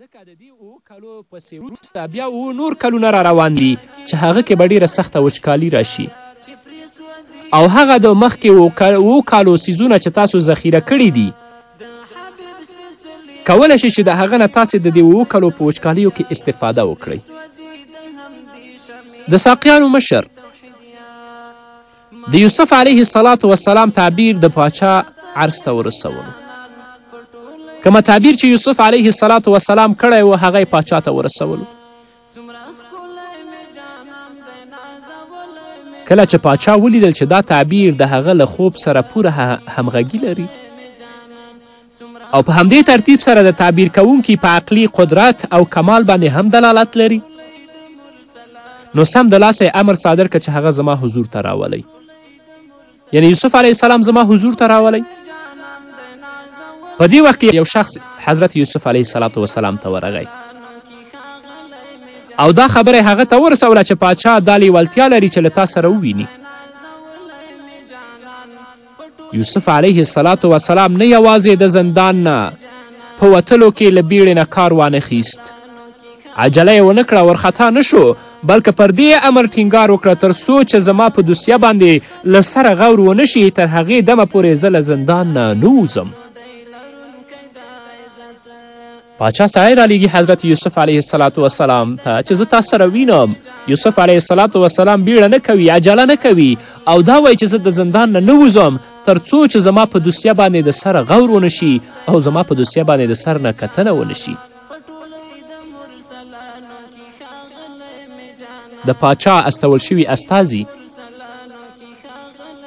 ځکه د دې اوو کلو پسې وروسته بیا اوو نور کلونه را روان دي چې هغه کې به ډېره سخته وچکالي راشي او هغه د مخکې اوو کالو سیزونه چې تاسو ذخیره کړي دي کولی شي چې د هغه نه تاسې د دې اوو کلو په وچکالیو کې استفاده وکړئ د ساقیانو مشر د یوسف علیه الصلاة والسلام تعبیر د پاچا عرض ته ورسولو کومه تعبیر چې یوسف علیه السلام وسلام کړی و هغه یې پاچا ته ورسولو کله چې پاچا ولیدل چې دا تعبیر د هغه له خوب سره پوره همغږي لري او په همدې ترتیب سره د تعبیر کوونکي په عقلي قدرت او کمال باندې هم دلالت لري نو سم د لاسه امر صادر که چې هغه زما حضور ته راولی یعنی یوسف علیه السلام زما حضور ته راولی په دې وخت کې یو شخص حضرت یوسف علیه السلام وسلام ته ورغی او دا خبره هغه ته ورسوله چې پاچا دا لیوالتیا لري چې له تا سره وویني یوسف علیه الصلاة وسلام نه یوازې د زندان نه په وتلو کې له بیړې نه کار وانخیست عجله یې ونه کړه ورخطا نه شو بلکه پر دې امر ټینګار وکړه تر څو چې زما په دوسیه باندې له سره غور ونه شي تر هغې دمه پورې زه له زندان نه نه وځم پاچا سړی رالیږي حضرت یوسف علیه السلام ته چې زه تاسو سره وینم یوسف علیه السلام بیړه نه کوي عجله نه کوي او دا وایي چې زه د زندان نه نه وځم تر څو چې زما په دوسیه باندې د سره غور ونه شي او زما په دوسیه باندې د سر نه کتنه ونه شي د پاچا استول شوي استازي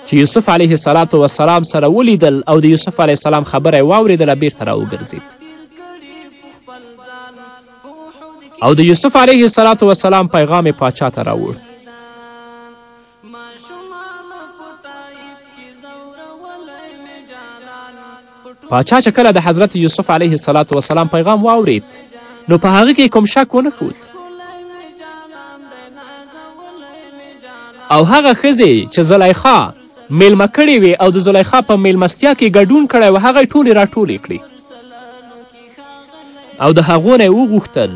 چې یوسف علیه السلام وسلام سره ولیدل او د یوسف علیه السلام خبره یې واورېدله بیرته راوګرځېد او د یوسف علیه السلام وسلام پیغام یې پاچا ته راوړ پاچا چې کله د حضرت یوسف علیه السلام وسلام پیغام واورید نو په هغه کې کوم شک ونه ښود او هغه ښځې چې زلیخا میلمه کړې وې او د زلیخا په میلمستیا کې ګډون کړی و هغه ټولې راټولې کړې او د هغو نه وغوښتل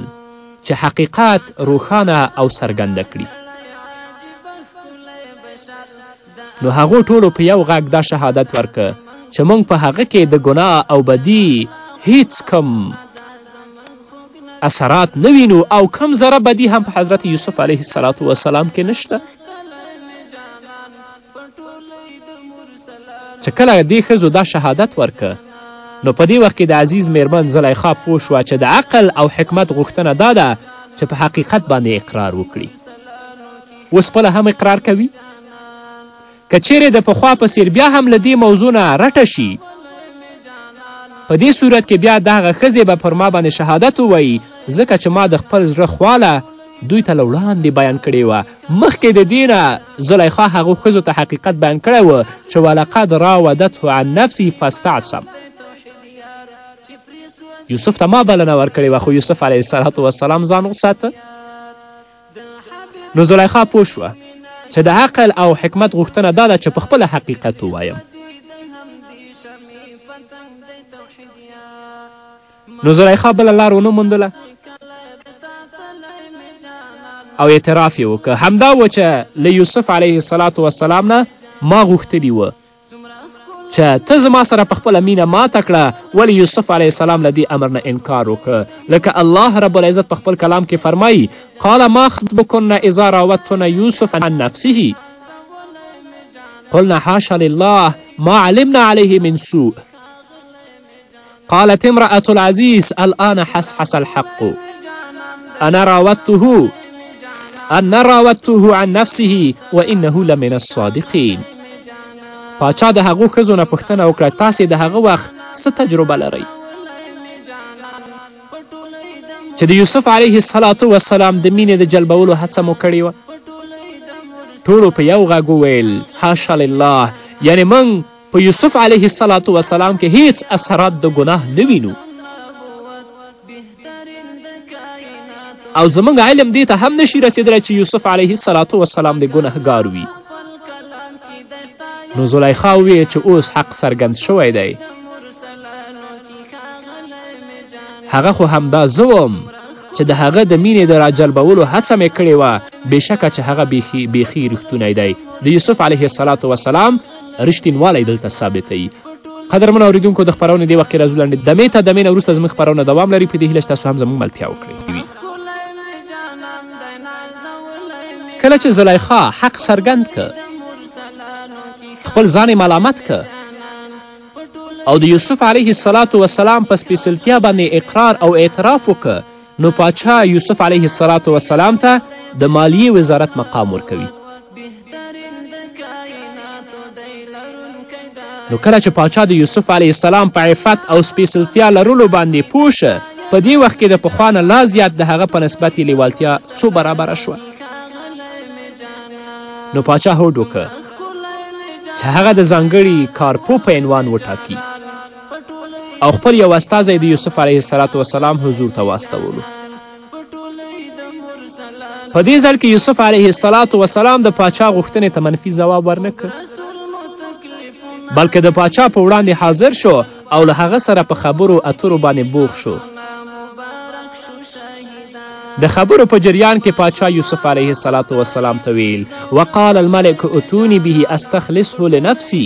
چې حقیقت روښانه او څرګنده کړي نو هغو ټولو په یو غږ دا شهادت ورکه چې موږ په هغه کې د ګناه او بدی هیڅ کم اثرات نه وینو او کم ذره بدی هم په حضرت یوسف علیه السلام وسلام کې نشته چې کله دې ښځو دا شهادت ورکه نو په دې وخت کې د عزیز میرمن زلیخا پوه شوه چې د عقل او حکمت غوښتنه دا ده چې په حقیقت باندې اقرار وکړي اوس خپله هم اقرار کوي که چیرې د پخوا په څیر بیا هم له دې موضوع نه رټه شي په دې صورت کې بیا دغه ښځې به پر ما باندې شهادت ووایي ځکه چې ما د خپل زړه خواله دوی ته له وړاندې بیان کړې وه مخکې د دې نه زلیخا هغو ښځو ته حقیقت بیان کړی و چې ولقد راودته عن نفسي فاستعصم یوسف ته ما بلنه ورکړې وه خو یوسف علیه السلام ځان وساته نو زلیخا پوه شوه چې د عقل او حکمت غوښتنه دا ده چې په خپله حقیقت ووایم نو زلیخا بله لار ونه موندله او اعتراف یې وکړ همدا و چې له یوسف علیه السلام نه ما غوښتلي و ته ته زما سره په خپله مینه ماته کړه ولې یوسف علیه السلام له دې امر نه انکار وکړ لکه الله رب العزت په خپل کلام کې فرمایي قال ما خطبکن اذا راوتن یوسف عن نفسه قلنا حاشا لله ما علمنا عليه من سوء قالت امرأة العزيز الآن حسحس الحق أنا راودته أنا راودته عن نفسه وإنه لمن الصادقين پاچا د هغو ښځو نه پوښتنه وکړه تاسې د هغه وخت څه تجربه لرئ چې د یوسف علیه السلام وسلام د مینې د جلبولو هڅه مو کړې وه ټولو په یو غږ وویل حاشا لله یعنې موږ په یوسف علیه السلام وسلام کې هیڅ اثرات د ګناه نه وینو او زموږ علم دې ته هم نشي رسېدلی چې یوسف علیه السلام وسلام د ګنهګار وي نو زلیخا وویل چې اوس حق څرګند شوی دی هغه خو همدا زه وم چې د هغه د مینې د راجلبولو هڅه مې کړې وه بېشکه چې هغه بیخي بیخي رښتونی دی د یوسف علیه السلام رښتینوالی دلته ثابتوي قدرمن اوریدونکو د خپرونې دې وخت کې راځو لنډې دمې ته دمې نه وروسته زموږ خپرونه دوام لري په دې هیله چې تاسو هم زموږ ملتیا وکړئ کله چې زلیخا حق څرګند که خپل ځان ملامت که او د یوسف علیه السلام په سپیڅلتیا باندې اقرار او اعتراف وکړه نو پاچا یوسف علیه السلام وسلام ته د مالیې وزارت مقام ورکوي نو کله چې پاچا د یوسف علیه السلام په عفت او سپیڅلتیا لرلو باندې پوه شه په دې وخت کې د پخوا نه لا زیات د هغه په نسبت یې لیوالتیا څو برابره شوه نو پاچا هوډ وکړ چې هغه د ځانګړي کارپو په عنوان وټاکي او خپل یو استازی د یوسف علیه السلام وسلام حضور ته واستولو په دې ځل کې یوسف علیه السلام وسلام د پاچا غوښتنې ته منفي ځواب ورنه کړ بلکې د پاچا په وړاندې حاضر شو او له هغه سره په خبرو اترو باندې بوخ شو د خبرو په جریان کې پاچا یوسف علیه السلام ته ویل وقال الملک اتونی به استخلصه لنفسی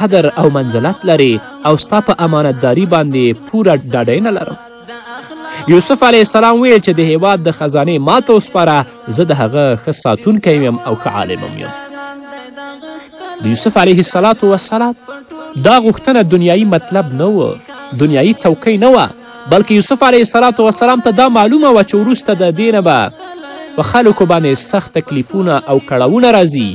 قدر او منزلت لرې او ستا په امانتداري باندې پوره ډاډینه لرم یوسف علیه السلام ویل چې د هیواد د خزانې ماته وسپاره زه د هغه ښه ساتونکی یم او ښه عالم یم د یوسف علیه السلام وسلام دا غوښتنه دنیایي مطلب نه و دنیایي څوکۍ نه وه بلکې یوسف علیه السلام وسلام ته دا معلومه وه چې وروسته د دې نه به په خلکو باندې سخت تکلیفونه او کړاوونه راځي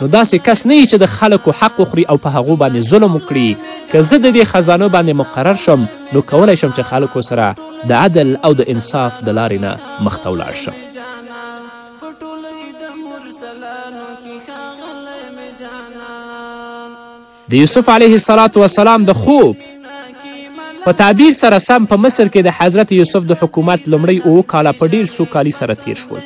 نو داسې کس نه یي چې د خلکو حق وخوري او په هغو باندې ظلم وکړي که زه د دې خزانو باندې مقرر شم نو کولی شم چې خلکو سره د عدل او د انصاف د لارې نه مخته ولاړ شم د یوسف علیه السلام وسلام د خوب په تعبیر سره سم په مصر کې د حضرت یوسف د حکومت لومړی اوو کاله په ډیر سوکالي سره تیر شول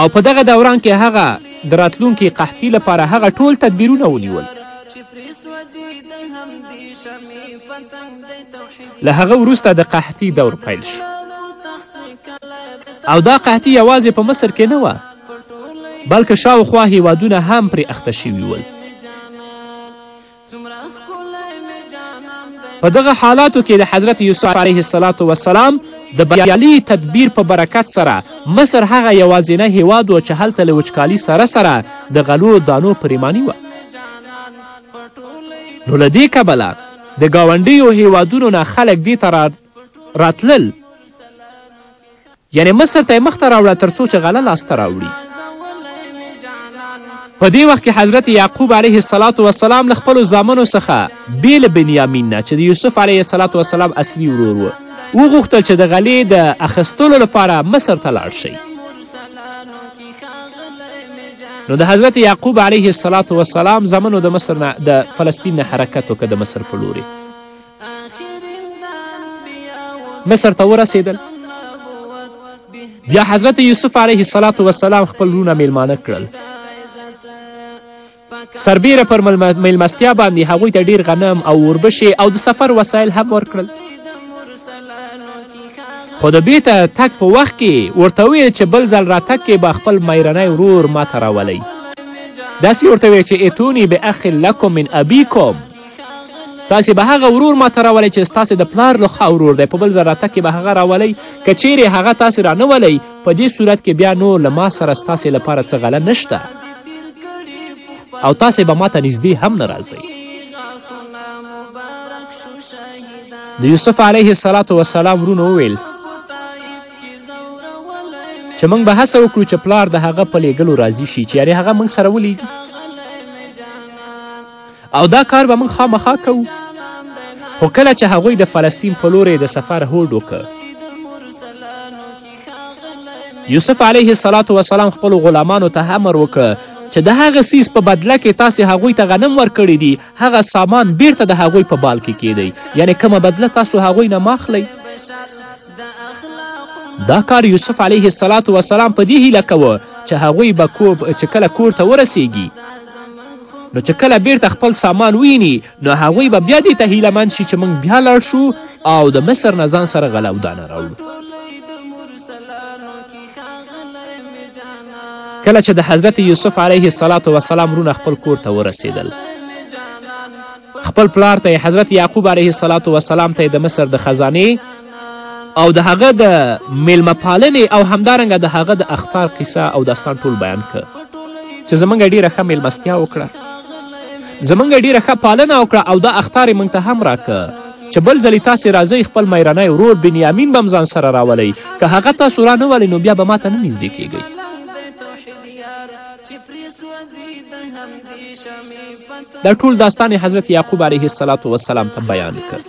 او په دغه دوران کې هغه د راتلونکي قحطي لپاره هغه ټول تدبیرونه ونیول له هغه وروسته د قحطي دور پیل شو او دا قحطي یوازې په مصر کې نه وه بلکه شاوخوا هیوادونه هم پرې اخته شوي ول. په دغه حالاتو کې د حضرت یوسف علیه السلام وسلام د بریالي تدبیر په برکت سره مصر هغه یوازینی هیواد و چې هلته له وچکالي سره سره د غلو دانو پریماني وه نو له دې کبله د ګاونډیو هیوادونو نه خلک دې ته راتلل یعنې مصر ته یې مخته راوړه تر څو چې غله لاسته راوړي په دې وخت کې حضرت یعقوب علیه السلام وسلام له خپلو زامنو څخه بې له بنیامین نه چې د یوسف علیه السلام وسلام اصلي ورور و وغوښتل چې د غلې د اخیستلو لپاره مصر ته لاړ شئ نو د حضرت یعقوب علیه السلام وسلام زامنو د مصر نه د فلسطین نه حرکت وکړه د مصر په لوري مصر ته ورسېدل بیا حضرت یوسف علیه السلام وسلام خپل وروڼه میلمانه کړل سربیره پر میلمستیا باندې هغوی ته ډیر غنم او اوربشې او د سفر وسایل هم ورکړل خو د بیرته تګ په وخت کې ورته ویل چې بل ځل راتګ کې به خپل میرنی ورور ماته راولئ داسې ورته ویل چې اتونی به اخ لکم من ابیکم تاسې به هغه ورور ماته راولئ چې ستاسې د پلار له خوا ورور دی په بل ځل راتګ کې به هغه راولئ که چیرې هغه تاسې رانه ولئ په دې صورت کې بیا نور له ما سره ستاسې لپاره څه غله نشته او تاسې به ماته نږدې هم نه راځئ د یوسف علیه السلام وسلام ورونو وویل چې موږ به هڅه وکړو چې پلار د هغه په لیږلو راضي شي چې یعنې هغه موږ سره ولیږي او دا کار به موږ خامخا کوو خو کله چې هغوی د فلسطین په لورې د سفر هوډ وکړ یوسف علیه السلام وسلام خپلو غلامانو ته امر وکړ چې د هغه سیز په بدله کې تاسې هغوی ته غنم ورکړي دي هغه سامان بیرته د هغوی په بال کې کیدی یعنی کومه بدله تاسو هغوی نه ماخلی دا کار یوسف علیه السلام په دې هیله کوه چې هغوی به چې کله کور ته ورسیږي نو چې کله بیرته خپل سامان ویني نو هغوی به بیا دې ته هیله مند شي چې موږ بیا لاړ شو او د مصر نه ځان سره غلاودانه راوړو کله چې د حضرت یوسف علیه السلام رونه خپل کور ته ورسېدل خپل پلار ته یې حضرت یعقوب علیه الصلاة وسلام ته یې د مصر د خزانې او د هغه د میلمه پالنې او همدارنګه د هغه د اختار قصه او داستان ټول بیان کړ چې زمونږ ډیره ښه میلمستیا وکړه زمونږ ډیره ښه پالنه وکړه او دا اختار یې موږ ته هم راکړه چې بل ځلې تاسې راځئ خپل میرنی ورور بنیامین به هم ځان سره راولئ که هغه تاسو را نه ولئ نو بیا به ما ته نه نږدې کیږئ چې پرې سوځي د همدې شمې پته دا ټول داستان حضرت یعقوب علیه الصلاة والسلام ته بیان کړ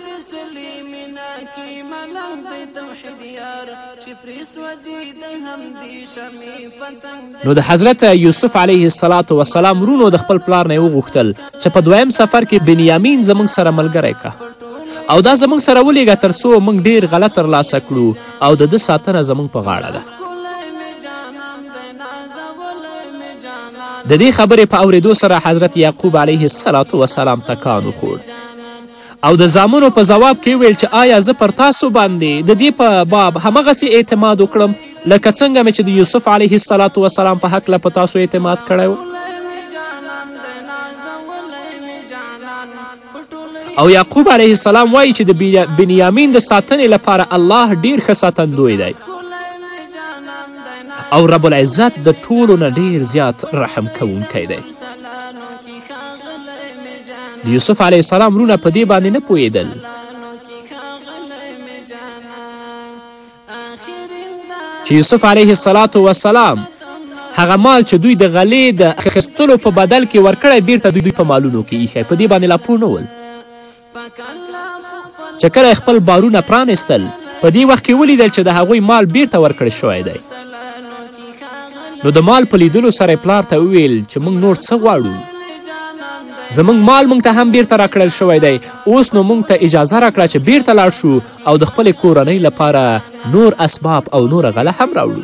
نو د حضرت یوسف علیه السلام وسلام ورونو د خپل پلار نه وغوښتل چې په دویم سفر کې بنیامین زموږ سره ملګری که او دا زموږ سره ولیږه تر څو موږ ډیر غله ترلاسه کړو او د ده ساتنه زموږ په غاړه ده د دې خبرې په اوریدو سره حضرت یعقوب علیه السلام تکان وخوړ او د زامنو په ځواب کې ویل چې آیا زه پر تاسو باندې د دې په باب همغسې اعتماد وکړم لکه څنګه مې چې د یوسف علیه السلام په هکله په تاسو اعتماد کړی او یعقوب علیه السلام وایي چې د بنیامین د ساتنې لپاره الله ډیر ښه ساتندوی دی او رب العزت د ټولو نه ډیر زیات رحم کوونکی دی د یوسف علیه السلام وروڼه په دې باندې نه پوهېدل چې یوسف علیه السلام وسلام هغه مال چې دوی د غلې د اخیستلو په بدل کې ورکړی بیرته دوی په مالونو کې ایښی په دې باندې لا پوه نه ول چې کله خپل بارونه پرانیستل په دې وخت کې ولیدل چې د هغوی مال بیرته ورکړی شوی دی نو د مال په لیدلو سره پلار ته وویل چې موږ نور څه غواړو زموږ مال موږ ته هم بیرته راکړل شوی دی اوس نو موږ ته اجازه راکړه چې بیرته لاړ شو او د خپلې کورنۍ لپاره نور اسباب او نوره غله هم راوړو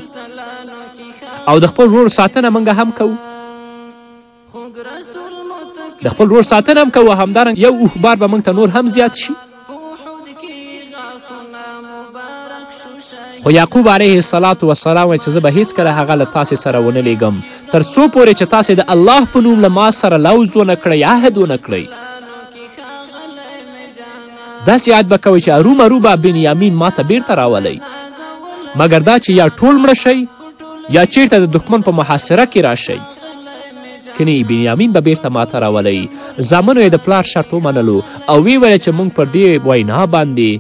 او د خپل ورور ساتنه موږ هم کوو د خپل ورور ساتنه هم کوو همدارنګه یو اوښبار به موږ ته نور هم زیات شي خو یعقوب علیه السلام وسلام وایي چې زه به هیڅکله هغه له تاسې سره ونه لیږم تر څو پورې چې تاسې د الله په نوم له ما سره لوز ونه کړئ عهد ونه کړئ داسې یاد به کوئ چې ارو مرو به بنیامین ما ته بیرته راولئ مګر دا چې یا ټول مړه شئ یا چیرته د دښمن په محاصره کې راشئ کنی بنیامین به بیرته ماته راولئ زامنو یې د پلار شرط ومنلو او ویې ویل چې موږ پر دې وینا باندې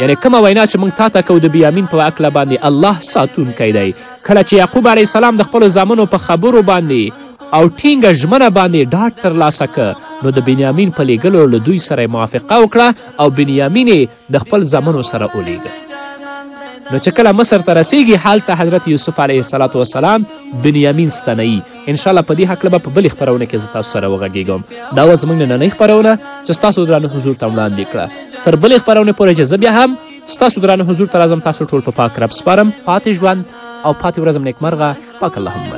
یعنی کومه وینا چې موږ تاته کو د بیامین په هکله باندې الله ساتونکی دی کله چې یعقوب علیه السلام د خپلو زامنو په خبرو باندې او ټینګه ژمنه باندې ډاډ ترلاسه که نو د بنیامین په لیږلو له دوی سره موافقه وکړه او بنیامین یې د خپل زامنو سره ولیږه نو چې کله مصر ته رسیږي هلته حضرت یوسف علیه السلام وسلام بنیامین ستنوي انشاءالله په دې هکله به په بلې خپرونه کې زه تاسو سره وغږیږم دا وه زموږ نننۍ خپرونه چې ستاسو درانه حضور ته وړاندې کړه تر بلې خپرونې پورې چې زه بیا هم ستاسو درانه حضور ته راځم تاسو ټول په پاک رب سپارم پاتې ژوند او پاتې ورځم نیکمرغه پاک اللهم